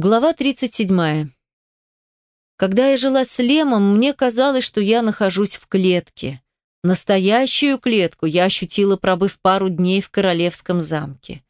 Глава 37. Когда я жила с Лемом, мне казалось, что я нахожусь в клетке. Настоящую клетку я ощутила, пробыв пару дней в королевском замке.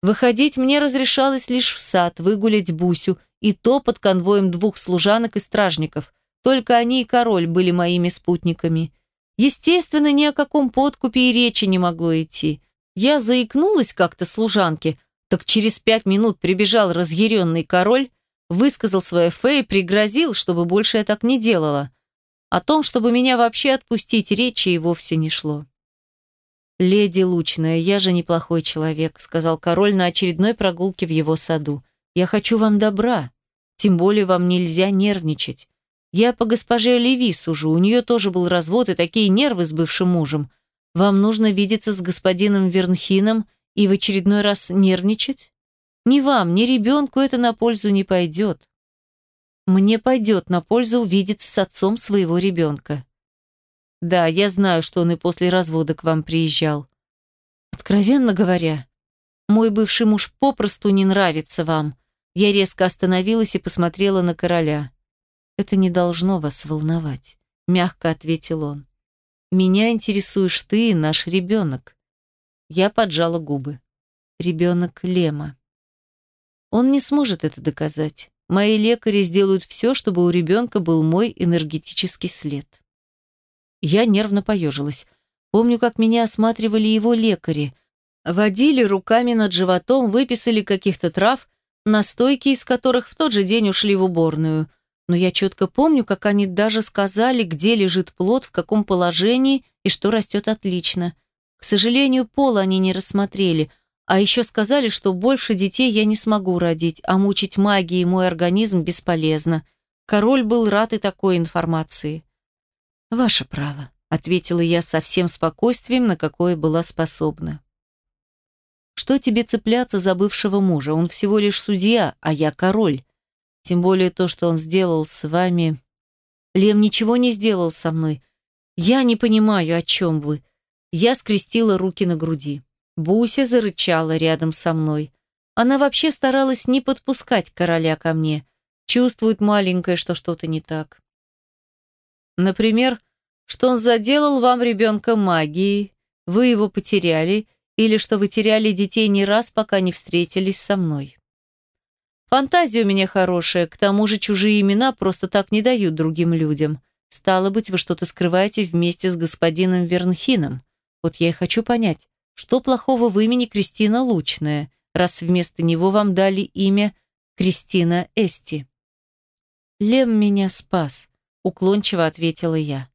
Выходить мне разрешалось лишь в сад, выгулять Бусю, и то под конвоем двух служанок и стражников. Только они и король были моими спутниками. Естественно, ни о каком подкупе и речи не могло идти. Я заикнулась как-то служанке – так через пять минут прибежал разъяренный король, высказал свое фе и пригрозил, чтобы больше я так не делала. О том, чтобы меня вообще отпустить, речи и вовсе не шло. «Леди Лучная, я же неплохой человек», — сказал король на очередной прогулке в его саду. «Я хочу вам добра. Тем более вам нельзя нервничать. Я по госпоже Леви сужу, у нее тоже был развод и такие нервы с бывшим мужем. Вам нужно видеться с господином Вернхином и в очередной раз нервничать? Ни вам, ни ребенку это на пользу не пойдет. Мне пойдет на пользу увидеться с отцом своего ребенка. Да, я знаю, что он и после развода к вам приезжал. Откровенно говоря, мой бывший муж попросту не нравится вам. Я резко остановилась и посмотрела на короля. Это не должно вас волновать, мягко ответил он. Меня интересуешь ты и наш ребенок. Я поджала губы. Ребенок Лема. Он не сможет это доказать. Мои лекари сделают все, чтобы у ребенка был мой энергетический след. Я нервно поежилась. Помню, как меня осматривали его лекари. Водили руками над животом, выписали каких-то трав, настойки из которых в тот же день ушли в уборную. Но я четко помню, как они даже сказали, где лежит плод, в каком положении и что растет отлично – к сожалению, пол они не рассмотрели, а еще сказали, что больше детей я не смогу родить, а мучить магией мой организм бесполезно. Король был рад и такой информации. «Ваше право», — ответила я со всем спокойствием, на какое была способна. «Что тебе цепляться за бывшего мужа? Он всего лишь судья, а я король. Тем более то, что он сделал с вами...» «Лем ничего не сделал со мной. Я не понимаю, о чем вы. Я скрестила руки на груди. Буся зарычала рядом со мной. Она вообще старалась не подпускать короля ко мне. Чувствует маленькое, что что-то не так. Например, что он заделал вам ребенка магией, вы его потеряли, или что вы теряли детей не раз, пока не встретились со мной. Фантазия у меня хорошая, к тому же чужие имена просто так не дают другим людям. Стало быть, вы что-то скрываете вместе с господином Вернхином. Вот я и хочу понять, что плохого в имени Кристина Лучная, раз вместо него вам дали имя Кристина Эсти? Лем меня спас, уклончиво ответила я.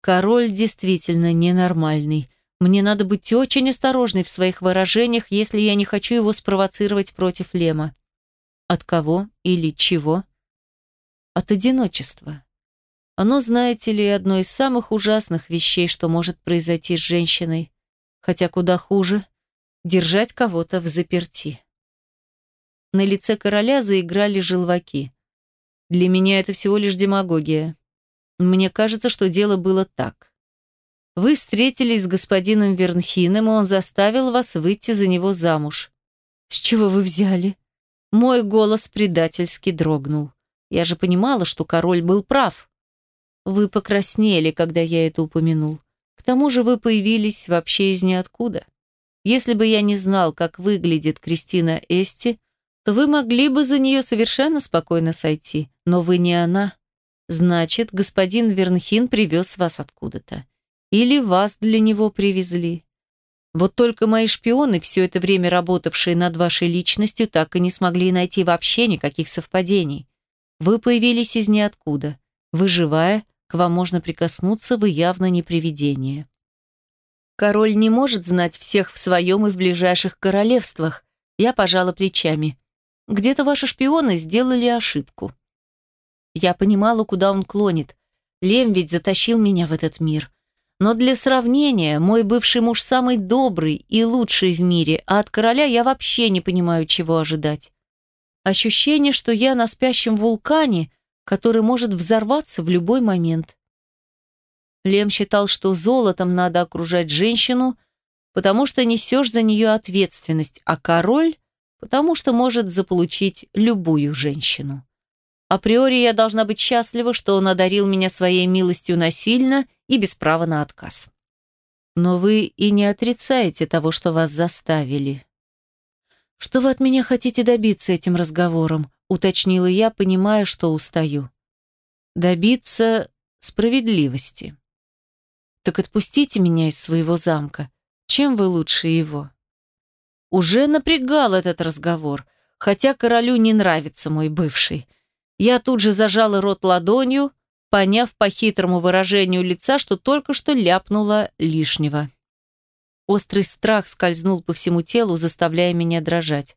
Король действительно ненормальный. Мне надо быть очень осторожной в своих выражениях, если я не хочу его спровоцировать против Лема. От кого или чего? От одиночества. Оно, знаете ли, одно из самых ужасных вещей, что может произойти с женщиной. Хотя куда хуже – держать кого-то в заперти. На лице короля заиграли желваки. Для меня это всего лишь демагогия. Мне кажется, что дело было так. Вы встретились с господином Вернхином, и он заставил вас выйти за него замуж. С чего вы взяли? Мой голос предательски дрогнул. Я же понимала, что король был прав. Вы покраснели, когда я это упомянул. К тому же вы появились вообще из ниоткуда. Если бы я не знал, как выглядит Кристина Эсти, то вы могли бы за нее совершенно спокойно сойти. Но вы не она. Значит, господин Вернхин привез вас откуда-то. Или вас для него привезли. Вот только мои шпионы, все это время работавшие над вашей личностью, так и не смогли найти вообще никаких совпадений. Вы появились из ниоткуда. Вы живая, к вам можно прикоснуться, вы явно не привидение. Король не может знать всех в своем и в ближайших королевствах. Я пожала плечами. Где-то ваши шпионы сделали ошибку. Я понимала, куда он клонит. Лем ведь затащил меня в этот мир. Но для сравнения, мой бывший муж самый добрый и лучший в мире, а от короля я вообще не понимаю, чего ожидать. Ощущение, что я на спящем вулкане, который может взорваться в любой момент. Лем считал, что золотом надо окружать женщину, потому что несешь за нее ответственность, а король потому что может заполучить любую женщину. Априори я должна быть счастлива, что он одарил меня своей милостью насильно и без права на отказ. Но вы и не отрицаете того, что вас заставили. Что вы от меня хотите добиться этим разговором? Уточнила я, понимая, что устаю. Добиться справедливости. Так отпустите меня из своего замка. Чем вы лучше его? Уже напрягал этот разговор, хотя королю не нравится мой бывший. Я тут же зажала рот ладонью, поняв по хитрому выражению лица, что только что ляпнула лишнего. Острый страх скользнул по всему телу, заставляя меня дрожать.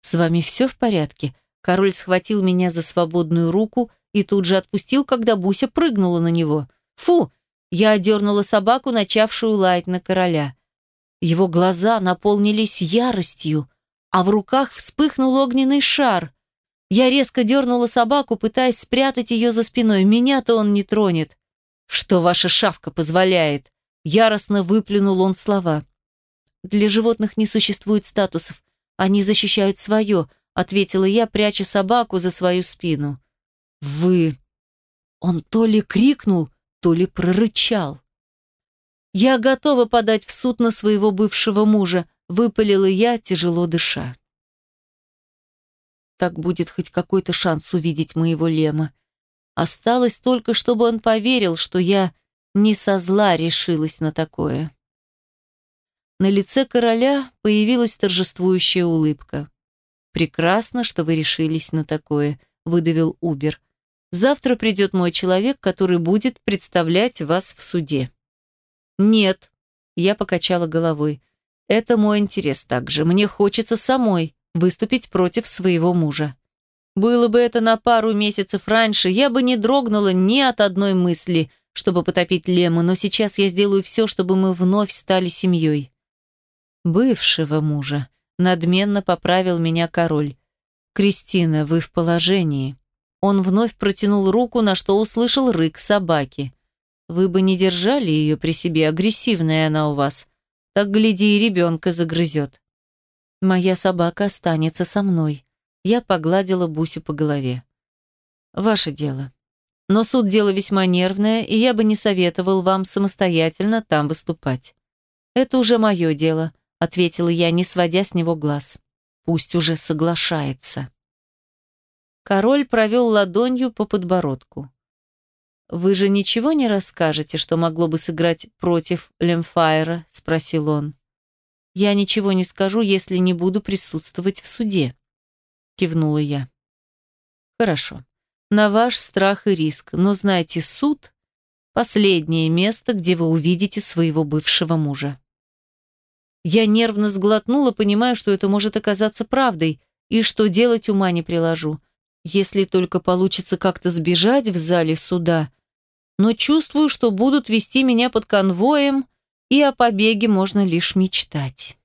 «С вами все в порядке?» Король схватил меня за свободную руку и тут же отпустил, когда Буся прыгнула на него. «Фу!» Я одернула собаку, начавшую лаять на короля. Его глаза наполнились яростью, а в руках вспыхнул огненный шар. Я резко дернула собаку, пытаясь спрятать ее за спиной. Меня-то он не тронет. «Что ваша шавка позволяет?» Яростно выплюнул он слова. «Для животных не существует статусов. Они защищают свое», ответила я, пряча собаку за свою спину. «Вы...» Он то ли крикнул, то ли прорычал. «Я готова подать в суд на своего бывшего мужа», выпалила я, тяжело дыша. Так будет хоть какой-то шанс увидеть моего Лема. Осталось только, чтобы он поверил, что я не со зла решилась на такое. На лице короля появилась торжествующая улыбка. «Прекрасно, что вы решились на такое», — выдавил Убер. «Завтра придет мой человек, который будет представлять вас в суде». «Нет», — я покачала головой. «Это мой интерес также. Мне хочется самой выступить против своего мужа. Было бы это на пару месяцев раньше, я бы не дрогнула ни от одной мысли, чтобы потопить Лему, но сейчас я сделаю все, чтобы мы вновь стали семьей. Бывшего мужа. Надменно поправил меня король. «Кристина, вы в положении». Он вновь протянул руку, на что услышал рык собаки. «Вы бы не держали ее при себе, агрессивная она у вас. Так, гляди, и ребенка загрызет». Моя собака останется со мной. Я погладила Бусю по голове. Ваше дело. Но суд дело весьма нервное, и я бы не советовал вам самостоятельно там выступать. Это уже мое дело, ответила я, не сводя с него глаз. Пусть уже соглашается. Король провел ладонью по подбородку. «Вы же ничего не расскажете, что могло бы сыграть против Лемфайра?» – спросил он. «Я ничего не скажу, если не буду присутствовать в суде», — кивнула я. «Хорошо. На ваш страх и риск, но знайте, суд — последнее место, где вы увидите своего бывшего мужа». Я нервно сглотнула, понимая, что это может оказаться правдой, и что делать ума не приложу. Если только получится как-то сбежать в зале суда, но чувствую, что будут вести меня под конвоем, и о побеге можно лишь мечтать.